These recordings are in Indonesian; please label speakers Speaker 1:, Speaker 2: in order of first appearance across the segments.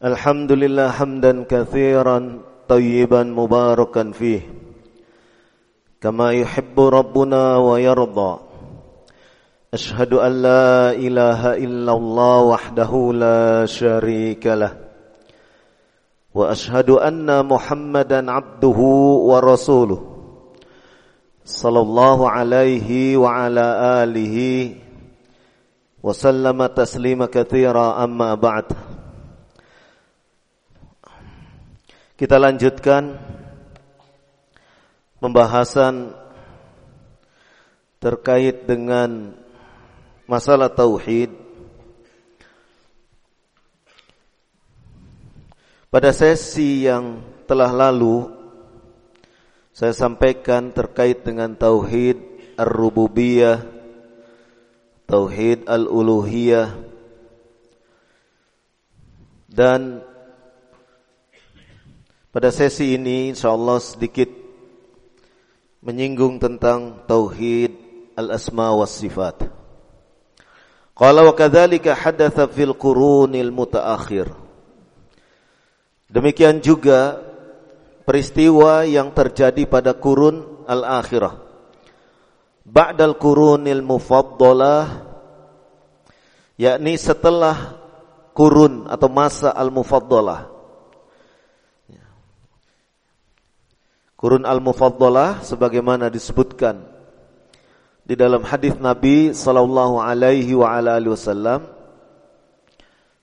Speaker 1: الحمد لله حمدا كثيرا طيبا مباركا فيه. كما يحب ربنا ويرضى. أشهد أن لا إله إلا الله وحده لا شريك له. وأشهد أن محمدا عبده ورسوله. صلى الله عليه وعلى آله وسلم تسليما كثيرا أما بعد. Kita lanjutkan pembahasan terkait dengan masalah tauhid. Pada sesi yang telah lalu saya sampaikan terkait dengan tauhid ar-rububiyah, tauhid al-uluhiyah dan pada sesi ini insyaallah sedikit menyinggung tentang tauhid al-asma was sifat. Qala wa kadzalika hadatha fil qurunil mutaakhir. Demikian juga peristiwa yang terjadi pada kurun al-akhirah. Ba'dal qurunil mufaddalah yakni setelah kurun atau masa al-mufaddalah Kurun al-mufaddalah sebagaimana disebutkan di dalam hadis Nabi sallallahu alaihi wa ala alihi wasallam.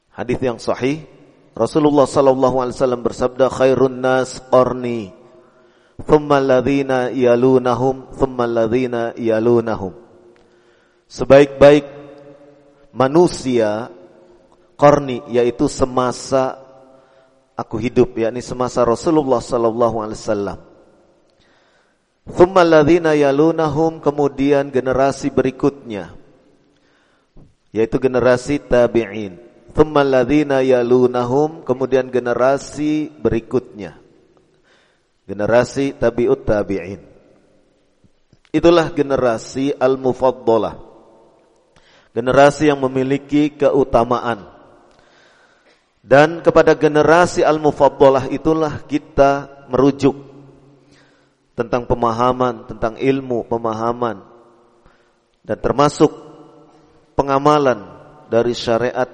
Speaker 1: Hadis yang sahih Rasulullah sallallahu alaihi wasallam bersabda khairun nas qarni thumma alladhina yalunahum thumma alladhina yalunahum. Sebaik-baik manusia qarni yaitu semasa aku hidup yakni semasa Rasulullah sallallahu alaihi wasallam Thumma alladhina yalunahum kemudian generasi berikutnya yaitu generasi tabi'in. Thumma alladhina yalunahum kemudian generasi berikutnya. Generasi tabi'ut tabi'in. Itulah generasi al-mufaddalah. Generasi yang memiliki keutamaan. Dan kepada generasi al-mufaddalah itulah kita merujuk tentang pemahaman, tentang ilmu, pemahaman dan termasuk pengamalan dari syariat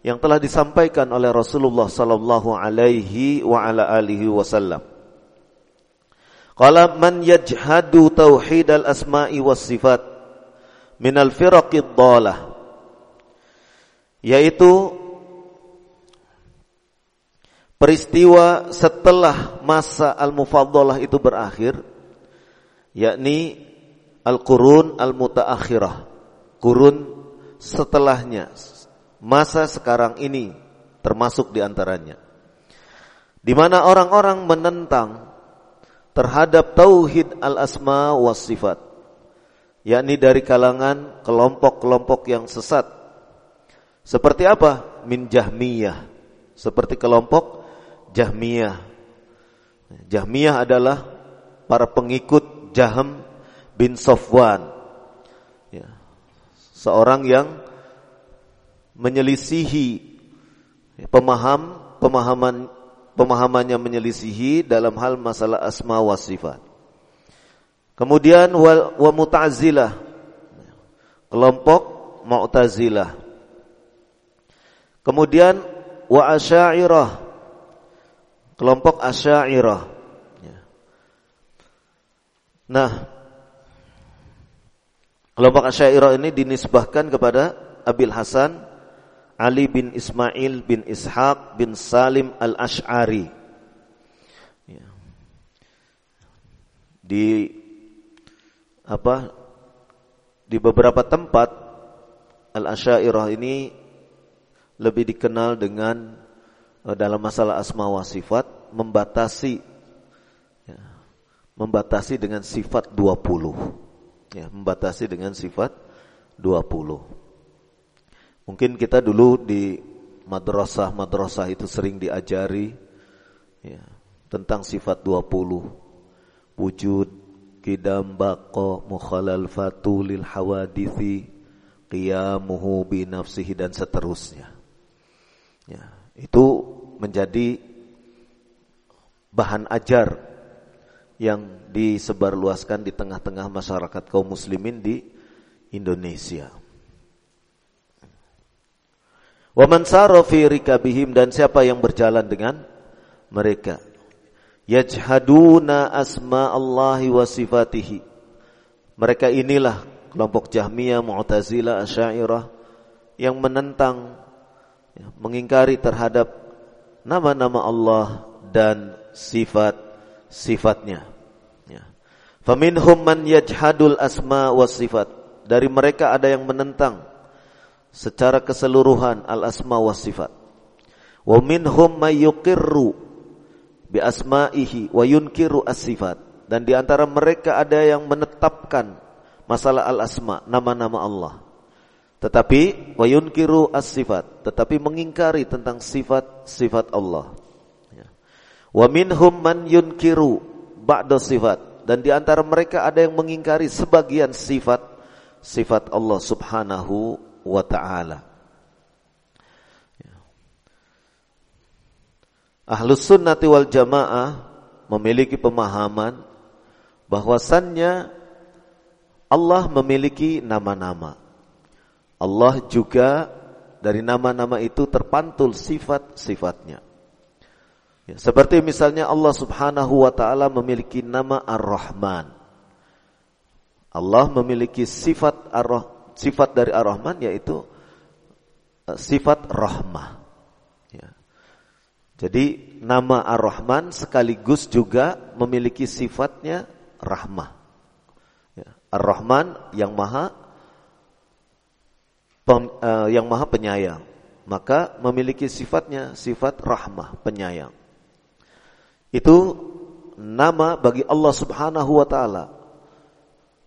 Speaker 1: yang telah disampaikan oleh Rasulullah sallallahu alaihi wa ala alihi wasallam. Qala man yajhadu tauhid al-asma'i was sifat min al-firaqid dhalah yaitu peristiwa setelah masa al-mufaddalah itu berakhir yakni al-qurun al-mutaakhirah kurun setelahnya masa sekarang ini termasuk di antaranya di mana orang-orang menentang terhadap tauhid al-asma was sifat yakni dari kalangan kelompok-kelompok yang sesat. Seperti apa? Min jahmiyah. Seperti kelompok Jahmiyah. Jahmiyah adalah para pengikut Jahm bin Sofwan. Ya. Seorang yang menyelisihi pemaham pemahaman pemahamannya menyelisihi dalam hal masalah asma wa sifat. Kemudian wa, wa muta'zilah kelompok Mu'tazilah. Kemudian wa asy'ariyah kelompok Asy'ariyah. Ya. Nah, kelompok Asy'ariyah ini dinisbahkan kepada Abil Hasan Ali bin Ismail bin Ishaq bin Salim al-Ash'ari. Ya. Di apa? Di beberapa tempat al-Asy'ariyah ini lebih dikenal dengan dalam masalah asma wa sifat membatasi ya, membatasi dengan sifat 20 ya, membatasi dengan sifat 20 mungkin kita dulu di madrasah-madrasah itu sering diajari ya, tentang sifat 20 wujud kidam baqo mukhalal fatulil hawadithi qiyamuhu bi nafsihi dan seterusnya. Ya itu menjadi bahan ajar yang disebarluaskan di tengah-tengah masyarakat kaum muslimin di Indonesia. Wa man sara fi rikabihim dan siapa yang berjalan dengan mereka. Yajhaduna asma Allahi wa sifatihi. Mereka inilah kelompok Jahmiyah, Mu'tazilah, Asy'ariyah yang menentang mengingkari terhadap nama-nama Allah dan sifat-sifatnya. Ya. Faminhum man yajhadul asma wa sifat. Dari mereka ada yang menentang secara keseluruhan al-asma wa sifat. Wa minhum may yuqirru bi asma'ihi wa yunkiru as-sifat. Dan di antara mereka ada yang menetapkan masalah al-asma, nama-nama Allah. Tetapi wa yunkiru as-sifat, tetapi mengingkari tentang sifat-sifat Allah. Ya. Wa minhum man yunkiru ba'da sifat dan di antara mereka ada yang mengingkari sebagian sifat sifat Allah Subhanahu wa taala. Ya. Ahlus sunnati wal jamaah memiliki pemahaman bahwasannya Allah memiliki nama-nama. Allah juga dari nama-nama itu terpantul sifat-sifatnya. Ya, seperti misalnya Allah Subhanahu wa taala memiliki nama Ar-Rahman. Allah memiliki sifat ar sifat dari Ar-Rahman yaitu uh, sifat rahmah. Ya. Jadi nama Ar-Rahman sekaligus juga memiliki sifatnya rahmah. Ya. Ar-Rahman yang maha pem, uh, yang maha penyayang, maka memiliki sifatnya sifat rahmah penyayang. Itu nama bagi Allah Subhanahu wa taala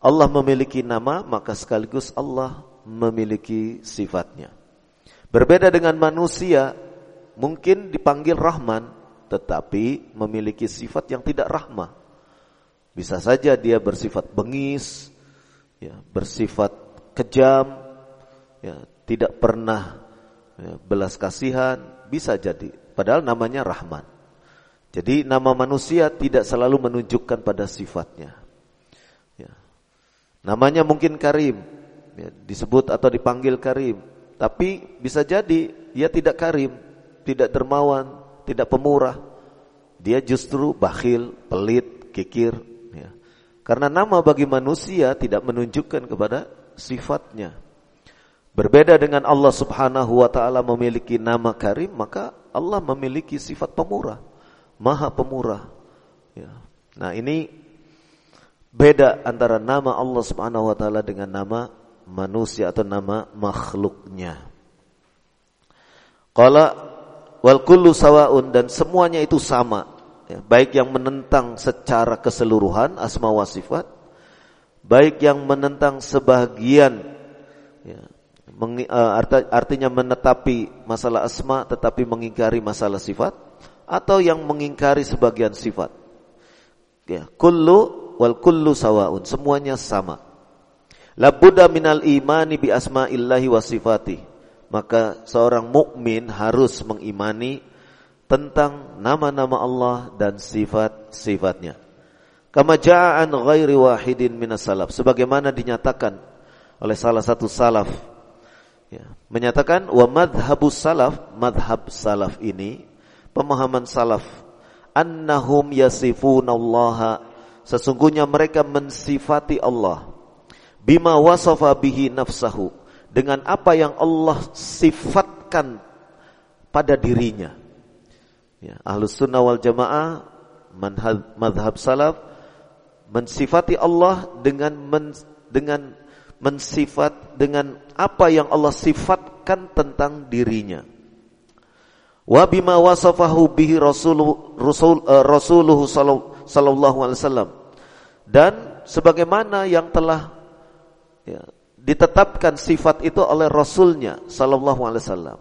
Speaker 1: Allah memiliki nama, maka sekaligus Allah memiliki sifatnya. Berbeda dengan manusia, mungkin dipanggil Rahman, tetapi memiliki sifat yang tidak rahmah. Bisa saja dia bersifat bengis, ya, bersifat kejam, ya, tidak pernah ya, belas kasihan, bisa jadi. Padahal namanya Rahman. Jadi nama manusia tidak selalu menunjukkan pada sifatnya. Namanya mungkin Karim, ya, disebut atau dipanggil Karim, tapi bisa jadi dia tidak Karim, tidak dermawan, tidak pemurah. Dia justru bakhil, pelit, kikir. Ya. Karena nama bagi manusia tidak menunjukkan kepada sifatnya. Berbeda dengan Allah Subhanahu wa taala memiliki nama Karim, maka Allah memiliki sifat pemurah, Maha Pemurah. Ya. Nah, ini beda antara nama Allah Subhanahu wa taala dengan nama manusia atau nama makhluknya. Qala wal kullu sawaun dan semuanya itu sama, ya, baik yang menentang secara keseluruhan asma wa sifat, baik yang menentang sebagian ya, artinya menetapi masalah asma tetapi mengingkari masalah sifat atau yang mengingkari sebagian sifat. Ya, kullu wal kullu sawaun, semuanya sama. La budda minal imani bi asma'illahi wa sifati. Maka seorang mukmin harus mengimani tentang nama-nama Allah dan sifat-sifatnya. Kama ja'an ghairi wahidin minas salaf. Sebagaimana dinyatakan oleh salah satu salaf. Ya, menyatakan wa madhabus salaf, madhab salaf ini, pemahaman salaf. Annahum yasifunallaha Sesungguhnya mereka mensifati Allah bima wasafa bihi nafsahu dengan apa yang Allah sifatkan pada dirinya. Ya, Ahlus sunnah wal jamaah madhab salaf mensifati Allah dengan men, dengan mensifat dengan apa yang Allah sifatkan tentang dirinya. Wa bima wasafahu bihi uh, rasuluhu sallallahu alaihi wasallam. Dan sebagaimana yang telah ya, ditetapkan sifat itu oleh rasulnya sallallahu alaihi wasallam.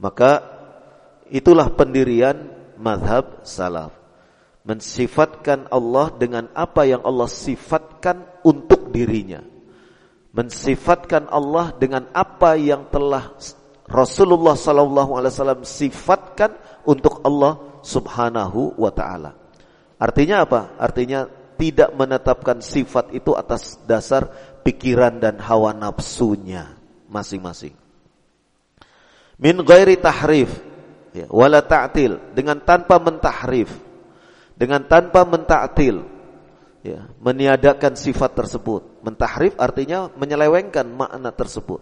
Speaker 1: Maka itulah pendirian madhab salaf. Mensifatkan Allah dengan apa yang Allah sifatkan untuk dirinya mensifatkan Allah dengan apa yang telah Rasulullah sallallahu alaihi wasallam sifatkan untuk Allah Subhanahu wa taala. Artinya apa? Artinya tidak menetapkan sifat itu atas dasar pikiran dan hawa nafsunya masing-masing. Min ghairi tahrif ya, wala ta'til dengan tanpa mentahrif dengan tanpa mentaktil ya, meniadakan sifat tersebut. Mentahrif artinya menyelewengkan makna tersebut.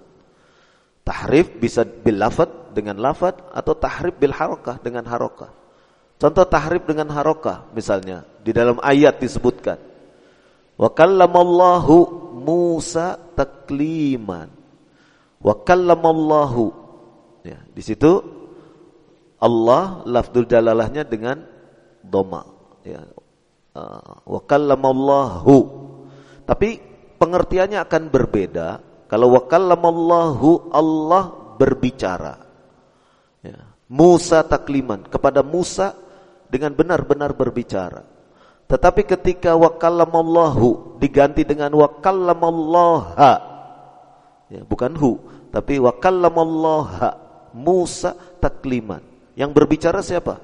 Speaker 1: Tahrif bisa bil lafad dengan lafad atau tahrif bil harokah dengan harokah. Contoh tahrif dengan harokah misalnya di dalam ayat disebutkan. Wa kallamallahu Musa takliman. Wa kallamallahu ya, di situ Allah lafzul jalalahnya dengan doma ya. Uh, wa kallamallahu. Tapi pengertiannya akan berbeda kalau wakallamallahu Allah berbicara. Ya. Musa takliman kepada Musa dengan benar-benar berbicara. Tetapi ketika wakallamallahu diganti dengan wakallamallaha. Ya, bukan hu, tapi wakallamallaha Musa takliman. Yang berbicara siapa?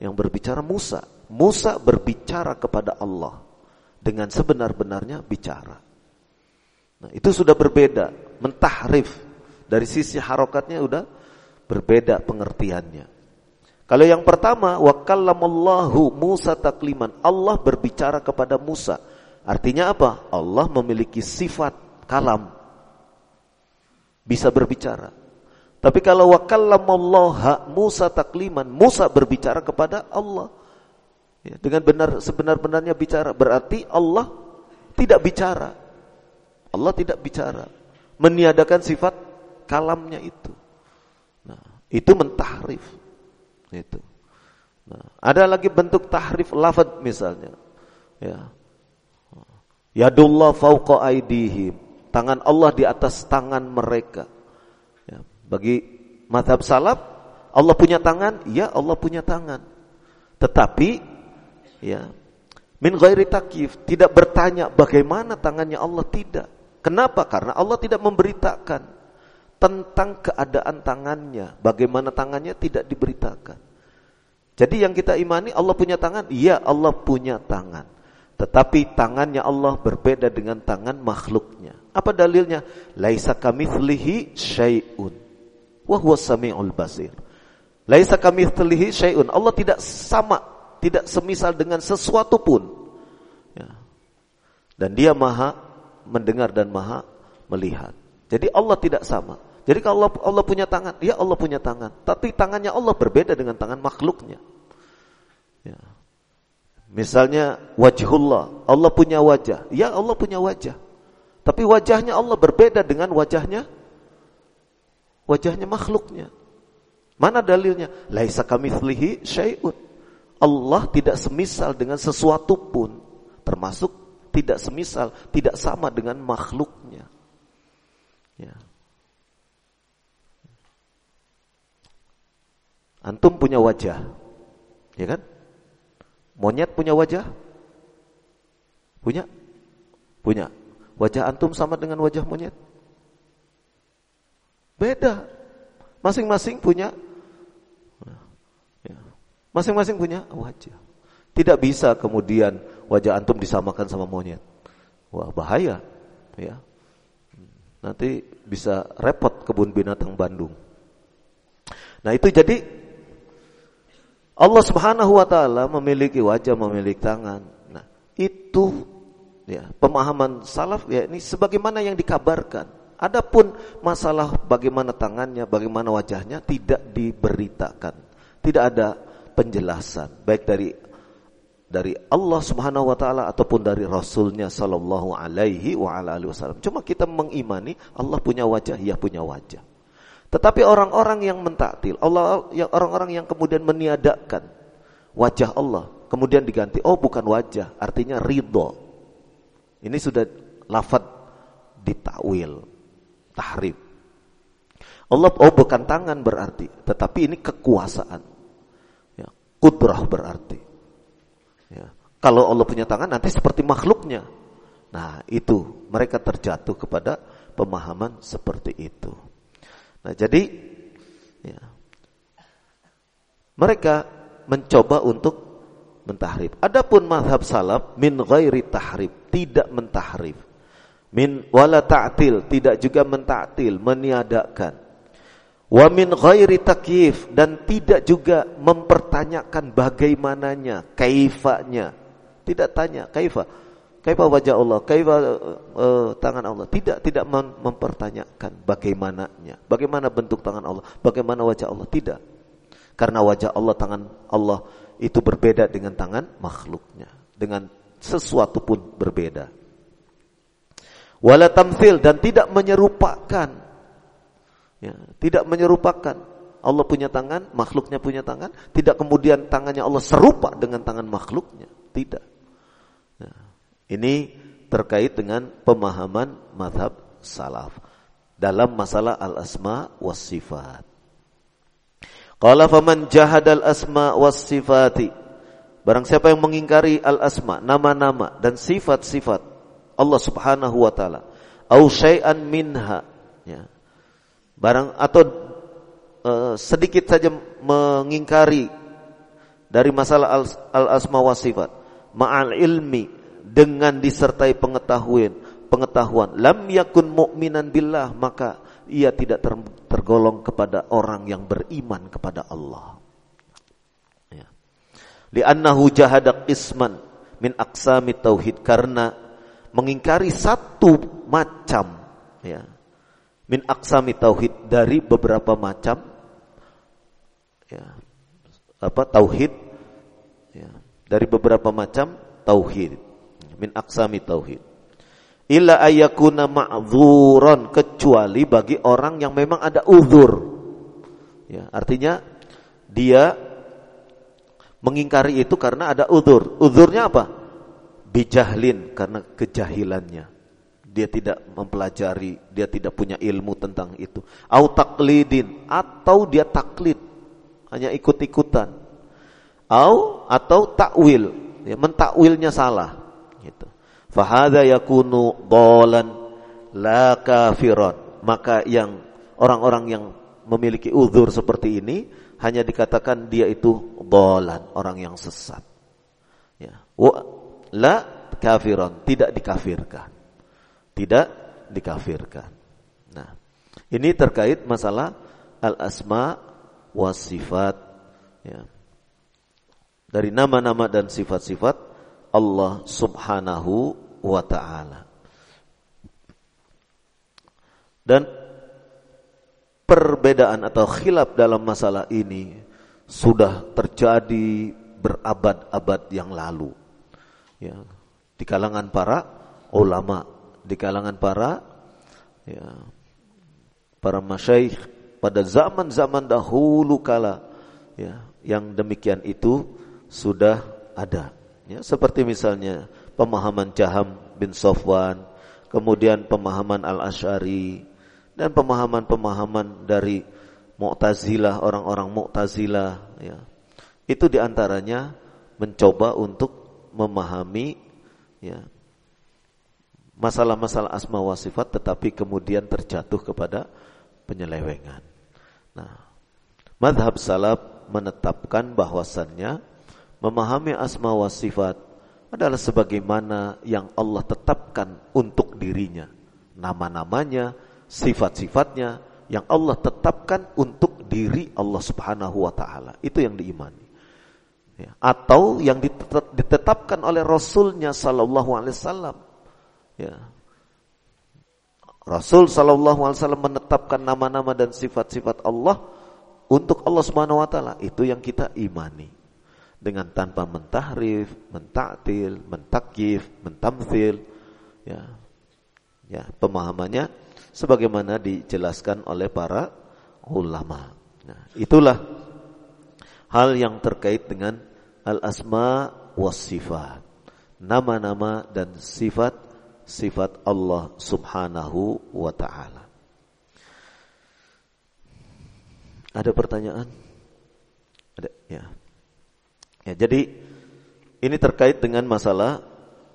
Speaker 1: Yang berbicara Musa. Musa berbicara kepada Allah dengan sebenar-benarnya bicara. Nah, itu sudah berbeda, mentahrif. Dari sisi harokatnya sudah berbeda pengertiannya. Kalau yang pertama, wa kallamallahu Musa takliman. Allah berbicara kepada Musa. Artinya apa? Allah memiliki sifat kalam. Bisa berbicara. Tapi kalau wa kallamallaha Musa takliman, Musa berbicara kepada Allah. Ya, dengan benar sebenar-benarnya bicara, berarti Allah tidak bicara. Allah tidak bicara, meniadakan sifat kalamnya itu. Nah, itu mentahrif. Itu. Nah, ada lagi bentuk tahrif lafad misalnya. Ya. Yadullah fauqa aidihim. Tangan Allah di atas tangan mereka. Ya. Bagi madhab salaf, Allah punya tangan, ya Allah punya tangan. Tetapi ya min ghairi takif, tidak bertanya bagaimana tangannya Allah tidak. Kenapa? Karena Allah tidak memberitakan tentang keadaan tangannya. Bagaimana tangannya tidak diberitakan. Jadi yang kita imani Allah punya tangan, iya Allah punya tangan. Tetapi tangannya Allah berbeda dengan tangan makhluknya. Apa dalilnya? Laisa kamitslihi syai'un wa huwa samiul basir. Laisa kamitslihi syai'un. Allah tidak sama, tidak semisal dengan sesuatu pun. Ya. Dan dia maha mendengar dan maha melihat. Jadi Allah tidak sama. Jadi kalau Allah, punya tangan, ya Allah punya tangan. Tapi tangannya Allah berbeda dengan tangan makhluknya. Ya. Misalnya wajhullah, Allah punya wajah. Ya Allah punya wajah. Tapi wajahnya Allah berbeda dengan wajahnya wajahnya makhluknya. Mana dalilnya? Laisa kamitslihi syai'un. Allah tidak semisal dengan sesuatu pun, termasuk tidak semisal, tidak sama dengan makhluknya. Ya. Antum punya wajah, ya kan? Monyet punya wajah? Punya? Punya. Wajah antum sama dengan wajah monyet? Beda. Masing-masing punya ya. Masing-masing punya wajah. Tidak bisa kemudian wajah antum disamakan sama monyet. Wah, bahaya. Ya. Nanti bisa repot kebun binatang Bandung. Nah, itu jadi Allah Subhanahu wa taala memiliki wajah, memiliki tangan. Nah, itu ya, pemahaman salaf ya ini sebagaimana yang dikabarkan. Adapun masalah bagaimana tangannya, bagaimana wajahnya tidak diberitakan. Tidak ada penjelasan baik dari dari Allah Subhanahu wa taala ataupun dari Rasulnya sallallahu alaihi wa ala alihi wasallam. Cuma kita mengimani Allah punya wajah, ya punya wajah. Tetapi orang-orang yang mentaktil, Allah yang orang-orang yang kemudian meniadakan wajah Allah, kemudian diganti oh bukan wajah, artinya ridho. Ini sudah lafad ditakwil, tahrif. Allah oh bukan tangan berarti, tetapi ini kekuasaan. Ya, kudrah berarti. Ya. Kalau Allah punya tangan nanti seperti makhluknya. Nah itu mereka terjatuh kepada pemahaman seperti itu. Nah jadi ya, mereka mencoba untuk mentahrif. Adapun mazhab salaf min ghairi tahrif, tidak mentahrif. Min wala ta'til, tidak juga mentaktil, meniadakan. Wa min ghairi dan tidak juga mempertanyakan bagaimananya, kaifanya. Tidak tanya kaifa. Kaifa wajah Allah, kaifa uh, tangan Allah. Tidak tidak mem mempertanyakan bagaimananya. Bagaimana bentuk tangan Allah, bagaimana wajah Allah. Tidak. Karena wajah Allah, tangan Allah itu berbeda dengan tangan makhluknya. Dengan sesuatu pun berbeda. Wala tamthil dan tidak menyerupakan. Ya, tidak menyerupakan. Allah punya tangan, makhluknya punya tangan, tidak kemudian tangannya Allah serupa dengan tangan makhluknya. Tidak. Ya, ini terkait dengan pemahaman madhab salaf dalam masalah al-asma was sifat. Qala faman jahadal asma was sifati. Barang siapa yang mengingkari al-asma, nama-nama dan sifat-sifat Allah Subhanahu wa taala, au syai'an minha, ya. Barang atau uh, sedikit saja mengingkari dari masalah al-asma was sifat, ma'al ilmi dengan disertai pengetahuan, pengetahuan, lam yakun mu'minan billah, maka ia tidak tergolong kepada orang yang beriman kepada Allah. Ya. Li'annahu jahadak isman min aksami tauhid karena mengingkari satu macam ya min aksami tauhid dari beberapa macam ya apa tauhid ya dari beberapa macam tauhid min aksami tauhid illa ayakuna ma'dzuran kecuali bagi orang yang memang ada uzur. Ya, artinya dia mengingkari itu karena ada uzur. Uzurnya apa? Bijahlin karena kejahilannya. Dia tidak mempelajari, dia tidak punya ilmu tentang itu. Au taklidin atau dia taklid, hanya ikut-ikutan. Au atau takwil, ya, mentakwilnya salah gitu. Fahada yakunu dolan la kafiran. Maka yang orang-orang yang memiliki uzur seperti ini hanya dikatakan dia itu dolan orang yang sesat. Ya. Wa la kafiran tidak dikafirkan tidak dikafirkan nah ini terkait masalah al asma was sifat ya dari nama-nama dan sifat-sifat Allah Subhanahu wa taala. Dan perbedaan atau khilaf dalam masalah ini sudah terjadi berabad-abad yang lalu. Ya, di kalangan para ulama, di kalangan para ya, para masyaikh pada zaman-zaman dahulu kala ya, yang demikian itu sudah ada. Ya, seperti misalnya pemahaman Jaham bin Sofwan, kemudian pemahaman Al-Asy'ari dan pemahaman-pemahaman dari Mu'tazilah, orang-orang Mu'tazilah ya. Itu di antaranya mencoba untuk memahami ya masalah-masalah asma wa sifat tetapi kemudian terjatuh kepada penyelewengan. Nah, madhab salaf menetapkan bahwasannya memahami asma wa sifat adalah sebagaimana yang Allah tetapkan untuk dirinya. Nama-namanya, sifat-sifatnya yang Allah tetapkan untuk diri Allah Subhanahu wa taala. Itu yang diimani. Ya. Atau yang ditetapkan oleh Rasulnya Sallallahu Alaihi Wasallam. Ya. Rasul Sallallahu Alaihi Wasallam menetapkan nama-nama dan sifat-sifat Allah untuk Allah Taala. Itu yang kita imani dengan tanpa mentahrif, mentaktil, mentakif, mentamfil ya. Ya, pemahamannya sebagaimana dijelaskan oleh para ulama. Nah, itulah hal yang terkait dengan al-asma was sifat. Nama-nama dan sifat sifat Allah Subhanahu wa taala. Ada pertanyaan? Ada ya. Ya, jadi ini terkait dengan masalah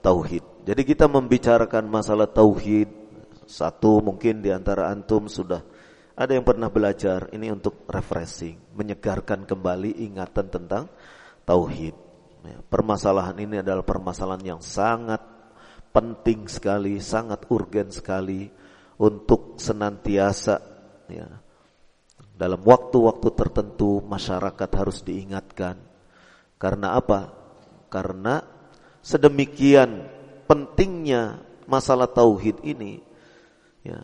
Speaker 1: tauhid. Jadi kita membicarakan masalah tauhid satu mungkin di antara antum sudah Ada yang pernah belajar ini untuk refreshing, menyegarkan kembali ingatan tentang tauhid. Ya, permasalahan ini adalah permasalahan yang sangat penting sekali, sangat urgen sekali untuk senantiasa ya, dalam waktu-waktu tertentu masyarakat harus diingatkan. Karena apa? Karena sedemikian pentingnya masalah tauhid ini ya,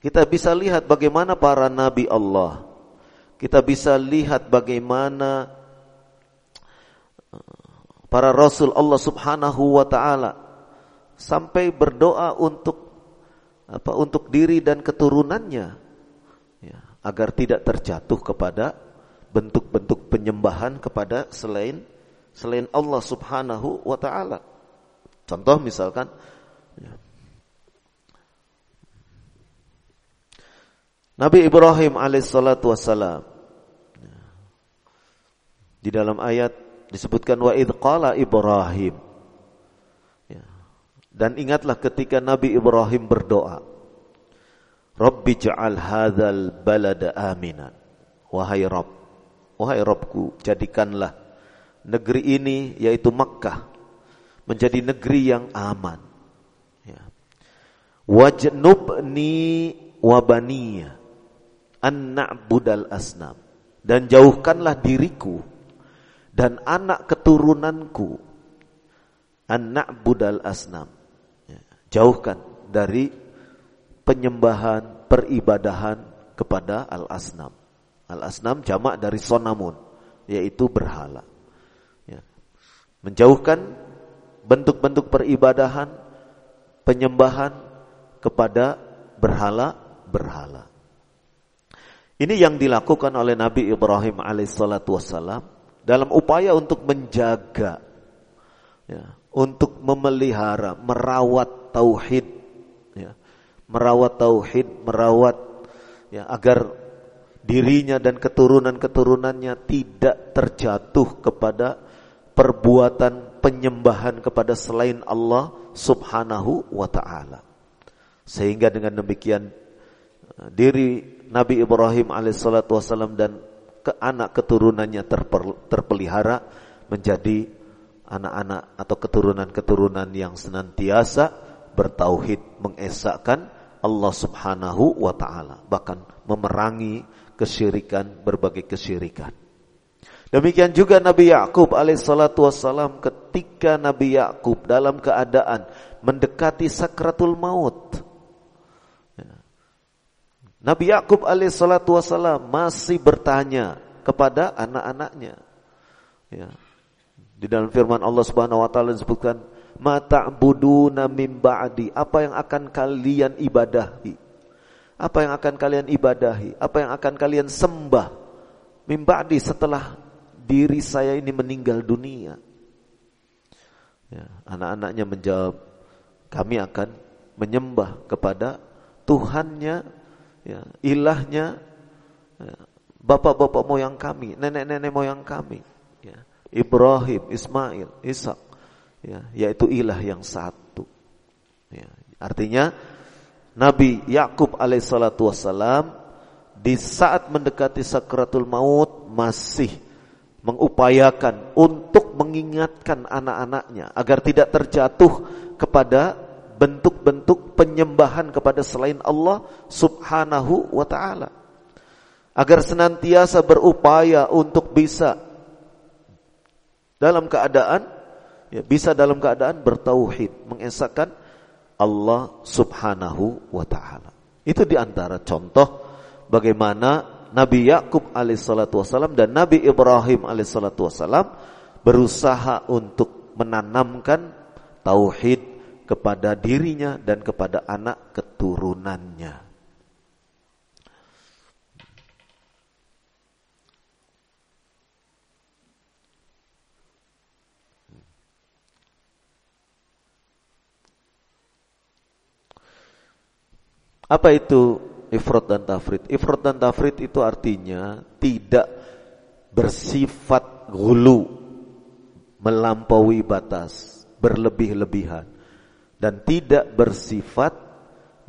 Speaker 1: kita bisa lihat bagaimana para nabi Allah. Kita bisa lihat bagaimana uh, para rasul Allah Subhanahu wa taala sampai berdoa untuk apa untuk diri dan keturunannya ya, agar tidak terjatuh kepada bentuk-bentuk penyembahan kepada selain selain Allah Subhanahu wa taala. Contoh misalkan ya, Nabi Ibrahim alaihissalatu wassalam di dalam ayat disebutkan wa id qala Ibrahim ya. Dan ingatlah ketika Nabi Ibrahim berdoa Rabbi ja'al hadzal balada aminan. Wahai Rabb wahai Rabbku jadikanlah negeri ini yaitu Makkah menjadi negeri yang aman. Ya. wajnubni wabaniya an na'budal asnam. Dan jauhkanlah diriku dan anak keturunanku an na'budal asnam jauhkan dari penyembahan peribadahan kepada al asnam al asnam jamak dari sonamun yaitu berhala. Ya. menjauhkan bentuk-bentuk peribadahan penyembahan kepada berhala berhala. Ini yang dilakukan oleh Nabi Ibrahim alaihissalatu wassalam dalam upaya untuk menjaga, ya, untuk memelihara, merawat tauhid, ya, merawat tauhid, merawat ya, agar dirinya dan keturunan-keturunannya tidak terjatuh kepada perbuatan penyembahan kepada selain Allah Subhanahu wa taala. Sehingga dengan demikian diri Nabi Ibrahim alaihissalatu wassalam dan ke anak keturunannya terpelihara menjadi anak-anak atau keturunan-keturunan yang senantiasa bertauhid mengesahkan Allah Subhanahu wa taala bahkan memerangi kesyirikan berbagai kesyirikan. Demikian juga Nabi Yakub alaihissalatu wassalam ketika Nabi Yakub dalam keadaan mendekati sakratul maut Nabi Yakub alaihissalatu wassalam masih bertanya kepada anak-anaknya. Ya. Di dalam firman Allah Subhanahu wa taala disebutkan, "Ma ta'buduna min ba'di?" Apa yang akan kalian ibadahi? Apa yang akan kalian ibadahi? Apa yang akan kalian sembah? Min ba'di setelah diri saya ini meninggal dunia. Ya, anak-anaknya menjawab, "Kami akan menyembah kepada Tuhannya ya, ilahnya ya, bapak-bapak moyang kami, nenek-nenek moyang kami, Ibrahim, Ismail, Ishak, ya, yaitu ilah yang satu. Ya, artinya Nabi Yakub alaihissalatu wassalam di saat mendekati sakratul maut masih mengupayakan untuk mengingatkan anak-anaknya agar tidak terjatuh kepada bentuk-bentuk penyembahan kepada selain Allah Subhanahu wa taala. Agar senantiasa berupaya untuk bisa dalam keadaan ya bisa dalam keadaan bertauhid, mengesahkan Allah Subhanahu wa taala. Itu di antara contoh bagaimana Nabi Yakub alaihissalatu wassalam dan Nabi Ibrahim alaihissalatu wassalam berusaha untuk menanamkan tauhid kepada dirinya dan kepada anak keturunannya. Apa itu ifrat dan tafrid? Ifrat dan tafrid itu artinya tidak bersifat gulu, melampaui batas, berlebih-lebihan dan tidak bersifat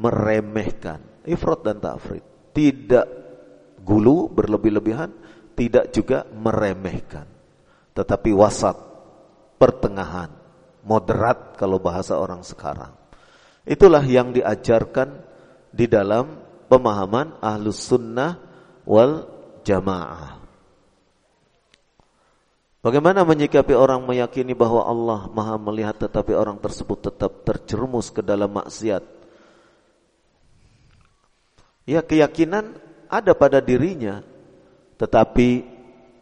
Speaker 1: meremehkan. Ifrat dan tafrid. Tidak gulu berlebih-lebihan, tidak juga meremehkan. Tetapi wasat, pertengahan, moderat kalau bahasa orang sekarang. Itulah yang diajarkan di dalam pemahaman ahlus sunnah wal jamaah. Bagaimana menyikapi orang meyakini bahwa Allah maha melihat tetapi orang tersebut tetap terjerumus ke dalam maksiat? Ya keyakinan ada pada dirinya tetapi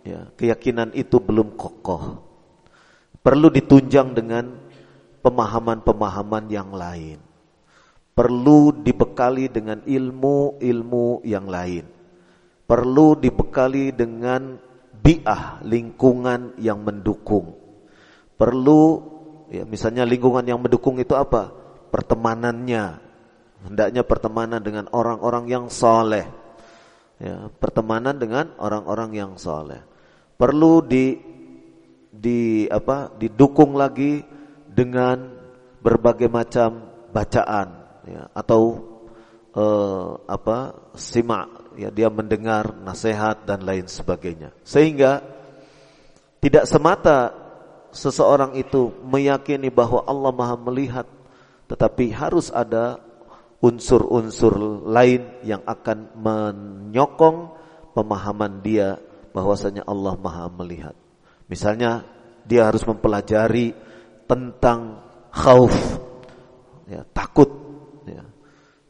Speaker 1: ya, keyakinan itu belum kokoh. Perlu ditunjang dengan pemahaman-pemahaman yang lain. Perlu dibekali dengan ilmu-ilmu yang lain. Perlu dibekali dengan biah lingkungan yang mendukung. Perlu ya misalnya lingkungan yang mendukung itu apa? Pertemanannya. Hendaknya pertemanan dengan orang-orang yang soleh. Ya, pertemanan dengan orang-orang yang soleh. Perlu di di apa? Didukung lagi dengan berbagai macam bacaan ya, atau eh, apa? simak ya dia mendengar nasihat dan lain sebagainya. Sehingga tidak semata seseorang itu meyakini bahwa Allah Maha melihat, tetapi harus ada unsur-unsur lain yang akan menyokong pemahaman dia bahwasanya Allah Maha melihat. Misalnya dia harus mempelajari tentang khauf, ya, takut,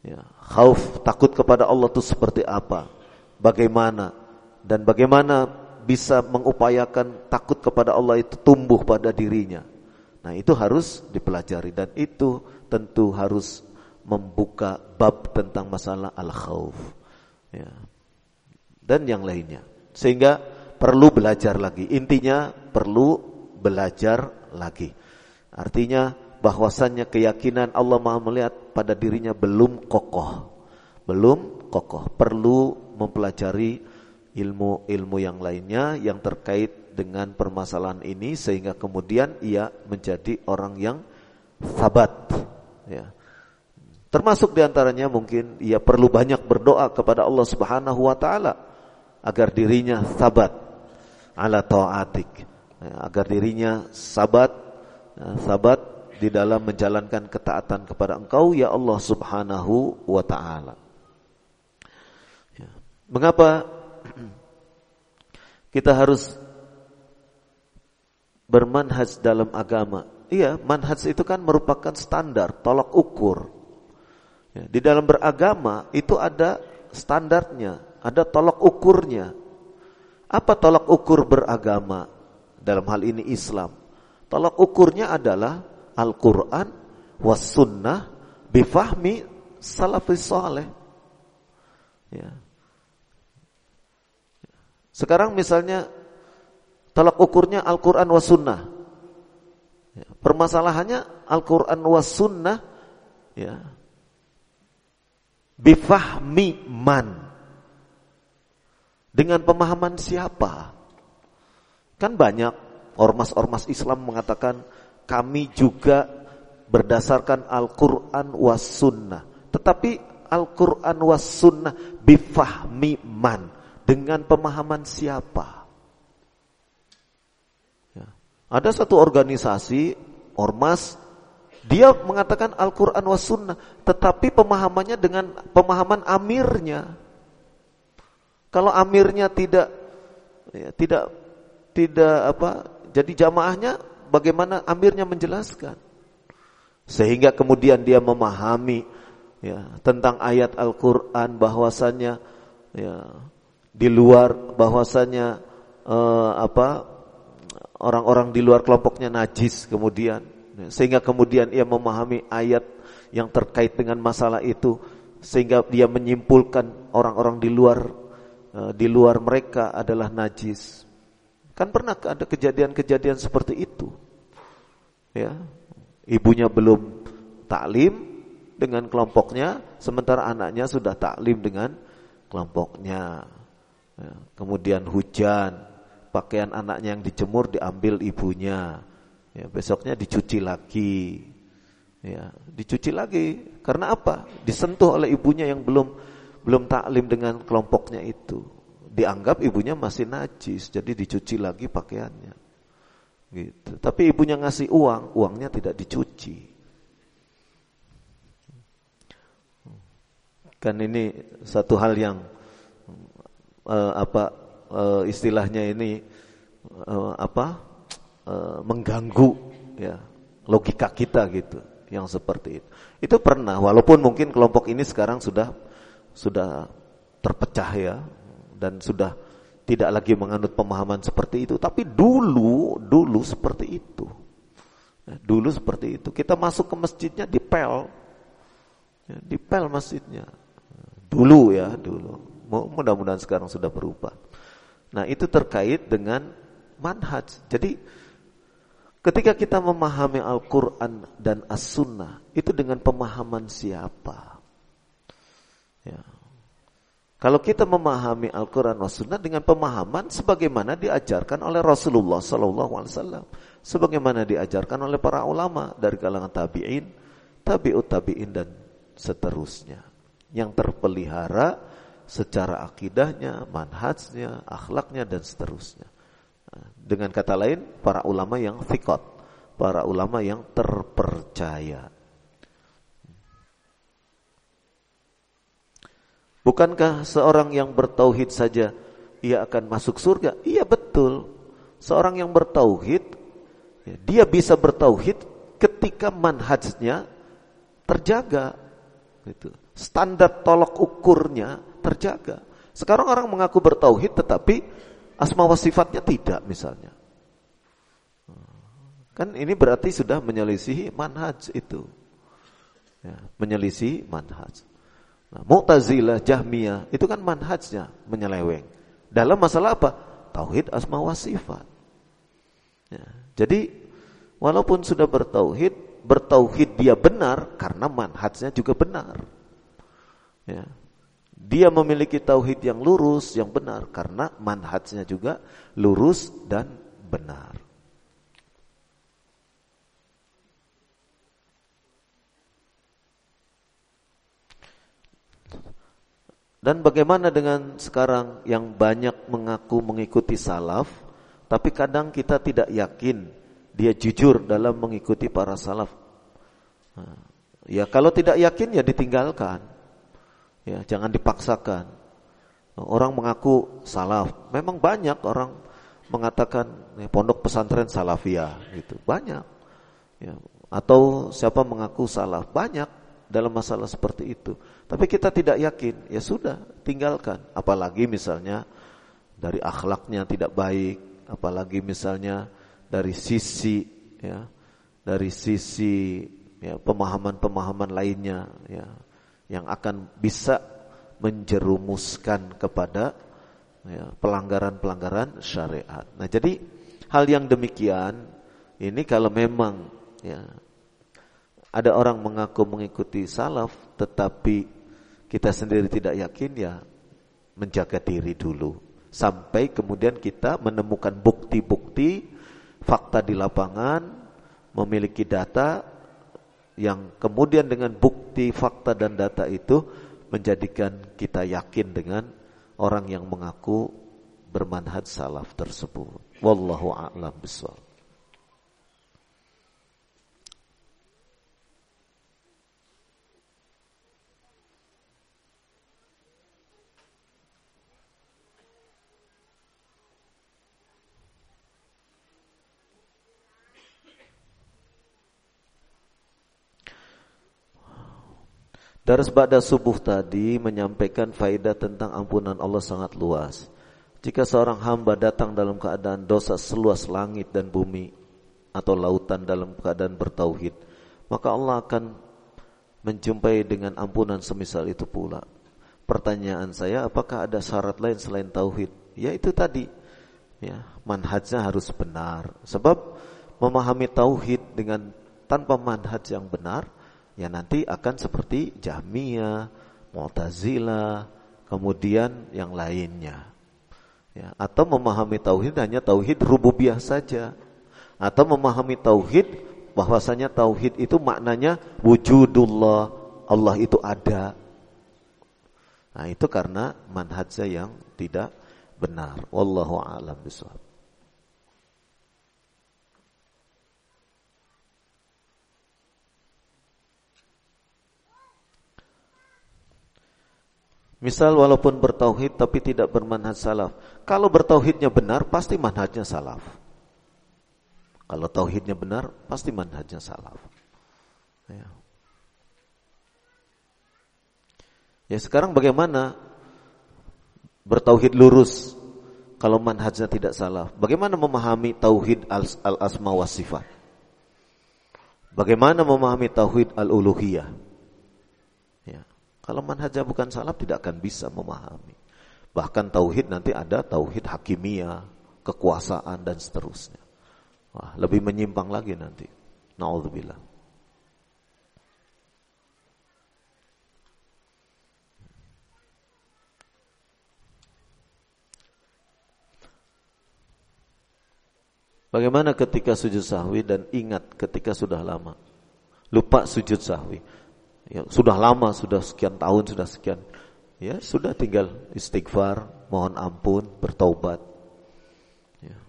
Speaker 1: ya, Khauf, takut kepada Allah itu seperti apa? Bagaimana? Dan bagaimana bisa mengupayakan takut kepada Allah itu tumbuh pada dirinya? Nah itu harus dipelajari dan itu tentu harus membuka bab tentang masalah al-khawf. Ya. Dan yang lainnya. Sehingga perlu belajar lagi. Intinya perlu belajar lagi. Artinya bahwasannya keyakinan Allah Maha melihat pada dirinya belum kokoh. Belum kokoh, perlu mempelajari ilmu-ilmu yang lainnya yang terkait dengan permasalahan ini sehingga kemudian ia menjadi orang yang sabat ya. Termasuk di antaranya mungkin ia perlu banyak berdoa kepada Allah Subhanahu wa taala agar dirinya sabat ala taatik ya, agar dirinya sabat ya, sabat di dalam menjalankan ketaatan kepada Engkau ya Allah Subhanahu wa taala. Ya. Mengapa kita harus bermanhaj dalam agama? Iya, manhaj itu kan merupakan standar, tolak ukur. Ya, di dalam beragama itu ada standarnya, ada tolak ukurnya. Apa tolak ukur beragama? Dalam hal ini Islam. Tolak ukurnya adalah Al-Quran was sunnah bifahmi salafis saleh. Ya. Sekarang misalnya tolak ukurnya Al-Quran was sunnah. Ya. Permasalahannya Al-Quran was sunnah ya. bifahmi man. Dengan pemahaman siapa? Kan banyak ormas-ormas Islam mengatakan kami juga berdasarkan Al-Quran was sunnah. Tetapi Al-Quran was sunnah bifahmi man. Dengan pemahaman siapa? Ya. Ada satu organisasi, ormas, dia mengatakan Al-Quran was sunnah. Tetapi pemahamannya dengan pemahaman amirnya. Kalau amirnya tidak ya, tidak tidak apa jadi jamaahnya bagaimana amirnya menjelaskan. Sehingga kemudian dia memahami ya, tentang ayat Al-Qur'an bahwasannya ya, di luar bahwasannya eh, apa orang-orang di luar kelompoknya najis kemudian ya, sehingga kemudian ia memahami ayat yang terkait dengan masalah itu sehingga dia menyimpulkan orang-orang di luar eh, di luar mereka adalah najis. Kan pernah ada kejadian-kejadian seperti itu ya. Ibunya belum taklim dengan kelompoknya sementara anaknya sudah taklim dengan kelompoknya. Ya, kemudian hujan pakaian anaknya yang dijemur diambil ibunya. Ya, besoknya dicuci lagi. Ya dicuci lagi. Karena apa? Disentuh oleh ibunya yang belum belum taklim dengan kelompoknya itu. Dianggap ibunya masih najis, jadi dicuci lagi pakaiannya. Gitu. Tapi ibunya ngasih uang, uangnya tidak dicuci. Kan ini satu hal yang uh, apa uh, istilahnya ini uh, apa uh, mengganggu ya logika kita gitu yang seperti itu. Itu pernah walaupun mungkin kelompok ini sekarang sudah sudah terpecah ya dan sudah tidak lagi menganut pemahaman seperti itu, tapi dulu dulu seperti itu. Ya, dulu seperti itu. Kita masuk ke masjidnya dipel. Ya, dipel masjidnya. Dulu ya, dulu. Mudah-mudahan sekarang sudah berubah. Nah, itu terkait dengan manhaj. Jadi ketika kita memahami Al-Qur'an dan As-Sunnah, itu dengan pemahaman siapa? Ya, kalau kita memahami Al-Quran dan Sunnah dengan pemahaman sebagaimana diajarkan oleh Rasulullah Sallallahu sebagaimana diajarkan oleh para ulama dari kalangan tabiin, tabiut tabiin dan seterusnya, yang terpelihara secara akidahnya, manhajnya, akhlaknya dan seterusnya. Dengan kata lain, para ulama yang fikot, para ulama yang terpercaya. Bukankah seorang yang bertauhid saja ia akan masuk surga? Iya betul. Seorang yang bertauhid ya, dia bisa bertauhid ketika manhajnya terjaga. Standar tolok ukurnya terjaga. Sekarang orang mengaku bertauhid tetapi asma wa sifatnya tidak misalnya. Kan ini berarti sudah menyelisihi manhaj itu. Ya, menyelisihi manhaj. Nah, Mu'tazilah, Jahmiyah itu kan manhajnya menyeleweng. Dalam masalah apa? Tauhid asma wa sifat. Ya, jadi walaupun sudah bertauhid, bertauhid dia benar karena manhajnya juga benar. Ya. Dia memiliki tauhid yang lurus, yang benar karena manhajnya juga lurus dan benar. Dan bagaimana dengan sekarang yang banyak mengaku mengikuti salaf, tapi kadang kita tidak yakin dia jujur dalam mengikuti para salaf. Nah, ya kalau tidak yakin ya ditinggalkan. Ya, jangan dipaksakan. Orang mengaku salaf, memang banyak orang mengatakan ya, pondok pesantren salafiyah gitu. Banyak. Ya, atau siapa mengaku salaf? Banyak dalam masalah seperti itu. Tapi kita tidak yakin, ya sudah, tinggalkan. Apalagi misalnya dari akhlaknya tidak baik, apalagi misalnya dari sisi ya, dari sisi ya pemahaman-pemahaman lainnya ya yang akan bisa menjerumuskan kepada ya, pelanggaran-pelanggaran syariat. Nah, jadi hal yang demikian ini kalau memang ya ada orang mengaku mengikuti salaf tetapi kita sendiri tidak yakin ya menjaga diri dulu. Sampai kemudian kita menemukan bukti-bukti fakta di lapangan memiliki data yang kemudian dengan bukti fakta dan data itu menjadikan kita yakin dengan orang yang mengaku bermanhaj salaf tersebut. Wallahu a'lam bishawab Daras Ba'da Subuh tadi menyampaikan faidah tentang ampunan Allah sangat luas. Jika seorang hamba datang dalam keadaan dosa seluas langit dan bumi atau lautan dalam keadaan bertauhid, maka Allah akan menjumpai dengan ampunan semisal itu pula. Pertanyaan saya, apakah ada syarat lain selain tauhid? Ya itu tadi. Ya, manhajnya harus benar. Sebab memahami tauhid dengan tanpa manhaj yang benar, ya nanti akan seperti Jahmiyah, Mu'tazilah, kemudian yang lainnya. Ya, atau memahami tauhid hanya tauhid rububiyah saja. Atau memahami tauhid bahwasanya tauhid itu maknanya wujudullah, Allah itu ada. Nah, itu karena manhajnya yang tidak benar. Wallahu a'lam bishawab. Misal walaupun bertauhid tapi tidak bermanhaj salaf. Kalau bertauhidnya benar, pasti manhajnya salaf. Kalau tauhidnya benar, pasti manhajnya salaf. Ya. ya sekarang bagaimana bertauhid lurus kalau manhajnya tidak salaf? Bagaimana memahami tauhid al-asma wa sifat? Bagaimana memahami tauhid al-uluhiyah? Kalau manhajnya bukan salaf tidak akan bisa memahami. Bahkan tauhid nanti ada tauhid hakimiyah, kekuasaan dan seterusnya. Wah, lebih menyimpang lagi nanti. Nauzubillah. Bagaimana ketika sujud sahwi dan ingat ketika sudah lama? Lupa sujud sahwi ya, sudah lama, sudah sekian tahun, sudah sekian. Ya, sudah tinggal istighfar, mohon ampun, bertaubat. Ya.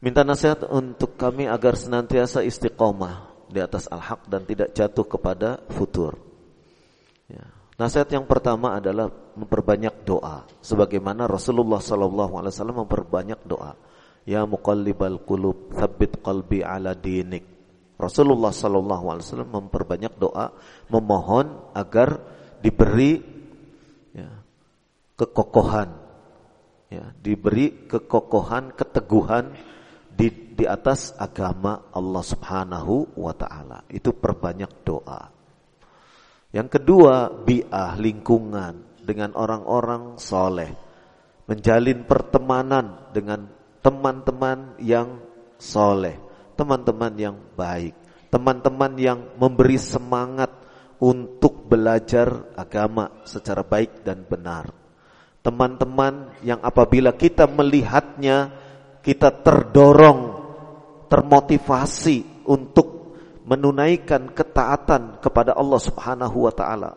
Speaker 1: Minta nasihat untuk kami agar senantiasa istiqomah di atas al-haq dan tidak jatuh kepada futur. Ya. Nasihat yang pertama adalah memperbanyak doa, sebagaimana Rasulullah SAW memperbanyak doa. Ya muqallibal qulub, tsabbit qalbi ala dinik. Rasulullah sallallahu alaihi wasallam memperbanyak doa memohon agar diberi ya, kekokohan ya, diberi kekokohan, keteguhan di di atas agama Allah Subhanahu wa taala. Itu perbanyak doa. Yang kedua, bi'ah lingkungan dengan orang-orang soleh. Menjalin pertemanan dengan teman-teman yang soleh, teman-teman yang baik, teman-teman yang memberi semangat untuk belajar agama secara baik dan benar. Teman-teman yang apabila kita melihatnya, kita terdorong, termotivasi untuk menunaikan ketaatan kepada Allah Subhanahu wa taala,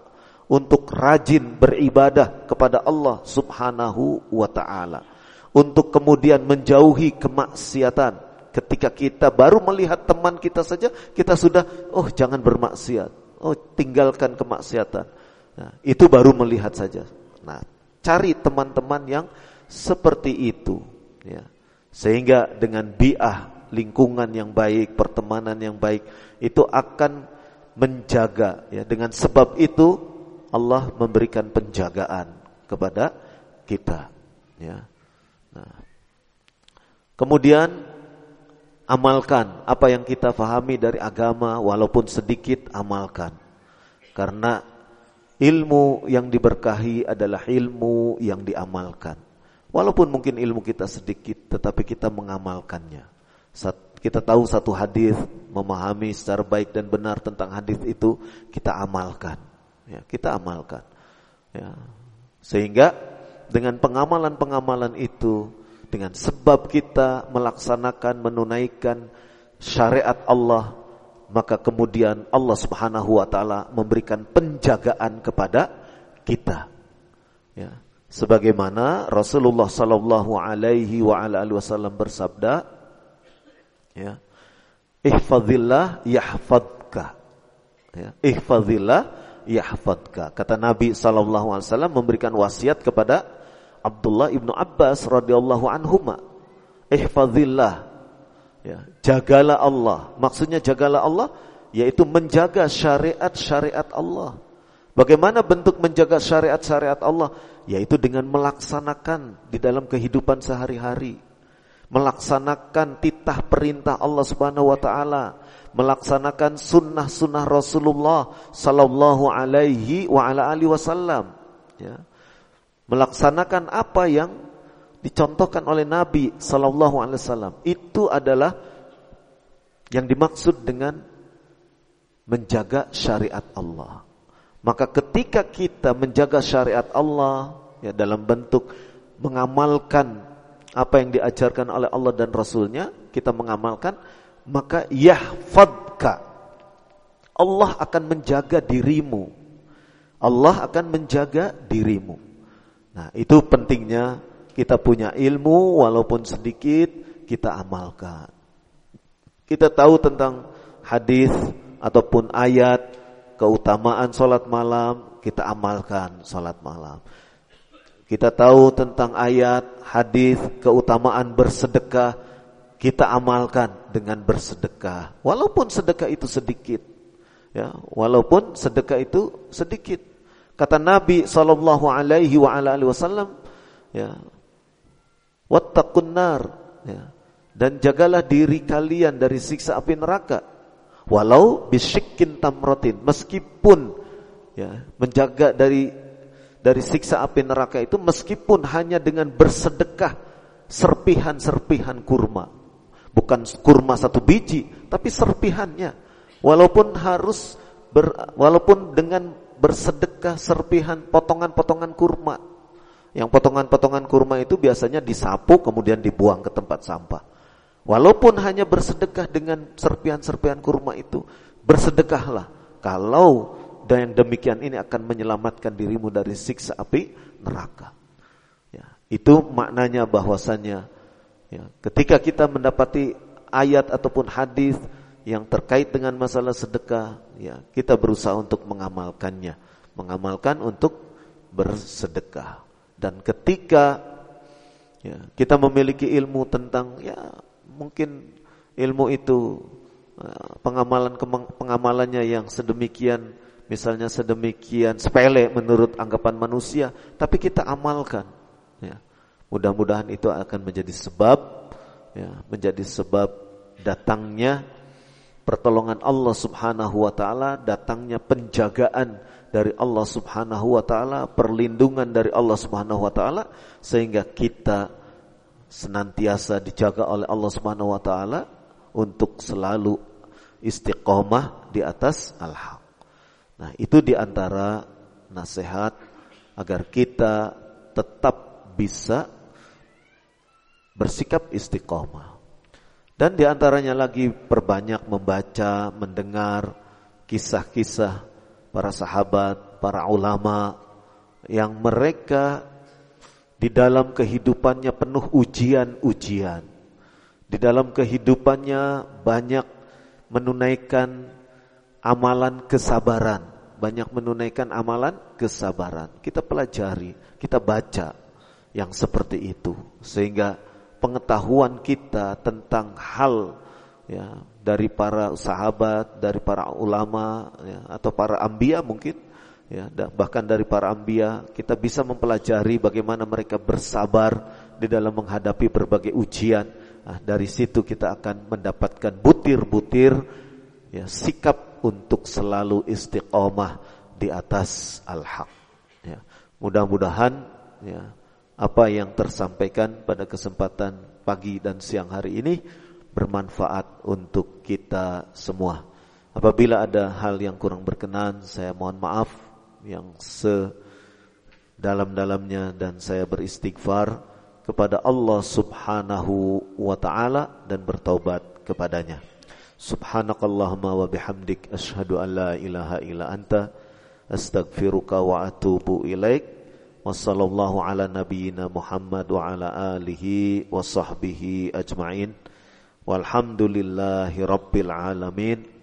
Speaker 1: untuk rajin beribadah kepada Allah Subhanahu wa taala untuk kemudian menjauhi kemaksiatan. Ketika kita baru melihat teman kita saja, kita sudah, oh jangan bermaksiat, oh tinggalkan kemaksiatan. Nah, itu baru melihat saja. Nah, cari teman-teman yang seperti itu, ya. Sehingga dengan biah lingkungan yang baik, pertemanan yang baik itu akan menjaga ya dengan sebab itu Allah memberikan penjagaan kepada kita ya Nah, kemudian amalkan apa yang kita fahami dari agama walaupun sedikit amalkan. Karena ilmu yang diberkahi adalah ilmu yang diamalkan. Walaupun mungkin ilmu kita sedikit tetapi kita mengamalkannya. Kita tahu satu hadis, memahami secara baik dan benar tentang hadis itu kita amalkan. Ya, kita amalkan. Ya. Sehingga dengan pengamalan-pengamalan itu dengan sebab kita melaksanakan menunaikan syariat Allah maka kemudian Allah Subhanahu wa taala memberikan penjagaan kepada kita. Ya. Sebagaimana Rasulullah sallallahu alaihi wa ala alihi wasallam bersabda ya ihfazillah yahfadka. Ya. Ihfazillah yahfadka. Kata Nabi sallallahu alaihi wasallam memberikan wasiat kepada Abdullah ibnu Abbas radhiyallahu anhuma. Ihfazillah. Ya, jagalah Allah. Maksudnya jagalah Allah yaitu menjaga syariat-syariat Allah. Bagaimana bentuk menjaga syariat-syariat Allah? Yaitu dengan melaksanakan di dalam kehidupan sehari-hari. Melaksanakan titah perintah Allah Subhanahu wa taala, melaksanakan sunnah-sunnah Rasulullah sallallahu alaihi wa ala alihi wasallam, ya melaksanakan apa yang dicontohkan oleh Nabi Sallallahu Alaihi Wasallam itu adalah yang dimaksud dengan menjaga syariat Allah. Maka ketika kita menjaga syariat Allah ya dalam bentuk mengamalkan apa yang diajarkan oleh Allah dan Rasulnya, kita mengamalkan, maka yahfadka. Allah akan menjaga dirimu Allah akan menjaga dirimu. Nah, itu pentingnya kita punya ilmu walaupun sedikit kita amalkan. Kita tahu tentang hadis ataupun ayat keutamaan salat malam, kita amalkan salat malam. Kita tahu tentang ayat, hadis, keutamaan bersedekah, kita amalkan dengan bersedekah. Walaupun sedekah itu sedikit. Ya, walaupun sedekah itu sedikit. Kata Nabi sallallahu alaihi wa ala alihi wasallam, ya. Wattaqun nar, ya. Dan jagalah diri kalian dari siksa api neraka. Walau bisyikkin tamratin, meskipun ya, menjaga dari dari siksa api neraka itu meskipun hanya dengan bersedekah serpihan-serpihan kurma. Bukan kurma satu biji, tapi serpihannya. Walaupun harus ber, walaupun dengan bersedekah serpihan potongan-potongan kurma. Yang potongan-potongan kurma itu biasanya disapu kemudian dibuang ke tempat sampah. Walaupun hanya bersedekah dengan serpihan-serpihan kurma itu, bersedekahlah. Kalau dan demikian ini akan menyelamatkan dirimu dari siksa api neraka. Ya, itu maknanya bahwasanya ya, ketika kita mendapati ayat ataupun hadis yang terkait dengan masalah sedekah, ya, kita berusaha untuk mengamalkannya, mengamalkan untuk bersedekah. Dan ketika ya, kita memiliki ilmu tentang ya mungkin ilmu itu eh, pengamalan pengamalannya yang sedemikian misalnya sedemikian sepele menurut anggapan manusia, tapi kita amalkan. Ya. Mudah-mudahan itu akan menjadi sebab, ya, menjadi sebab datangnya pertolongan Allah Subhanahu Wa Taala, datangnya penjagaan dari Allah Subhanahu Wa Taala, perlindungan dari Allah Subhanahu Wa Taala, sehingga kita senantiasa dijaga oleh Allah Subhanahu Wa Taala untuk selalu istiqomah di atas al-haq. Nah, itu di antara nasihat agar kita tetap bisa bersikap istiqomah. Dan di antaranya lagi perbanyak membaca, mendengar kisah-kisah para sahabat, para ulama yang mereka di dalam kehidupannya penuh ujian-ujian. Di dalam kehidupannya banyak menunaikan amalan kesabaran banyak menunaikan amalan kesabaran. Kita pelajari, kita baca yang seperti itu sehingga pengetahuan kita tentang hal ya dari para sahabat, dari para ulama ya, atau para ambia mungkin ya bahkan dari para ambia kita bisa mempelajari bagaimana mereka bersabar di dalam menghadapi berbagai ujian. Nah, dari situ kita akan mendapatkan butir-butir ya sikap untuk selalu istiqomah di atas al-haq. Ya. Mudah-mudahan ya, apa yang tersampaikan pada kesempatan pagi dan siang hari ini bermanfaat untuk kita semua. Apabila ada hal yang kurang berkenan, saya mohon maaf yang sedalam-dalamnya dan saya beristighfar kepada Allah Subhanahu wa taala dan bertaubat kepadanya. Subhanakallahumma wa bihamdik Ashhadu an la ilaha illa anta Astaghfiruka wa atubu ilaik Wassallallahu ala nabiyyina Muhammad wa ala alihi wa sahbihi ajma'in. Walhamdulillahi rabbil alamin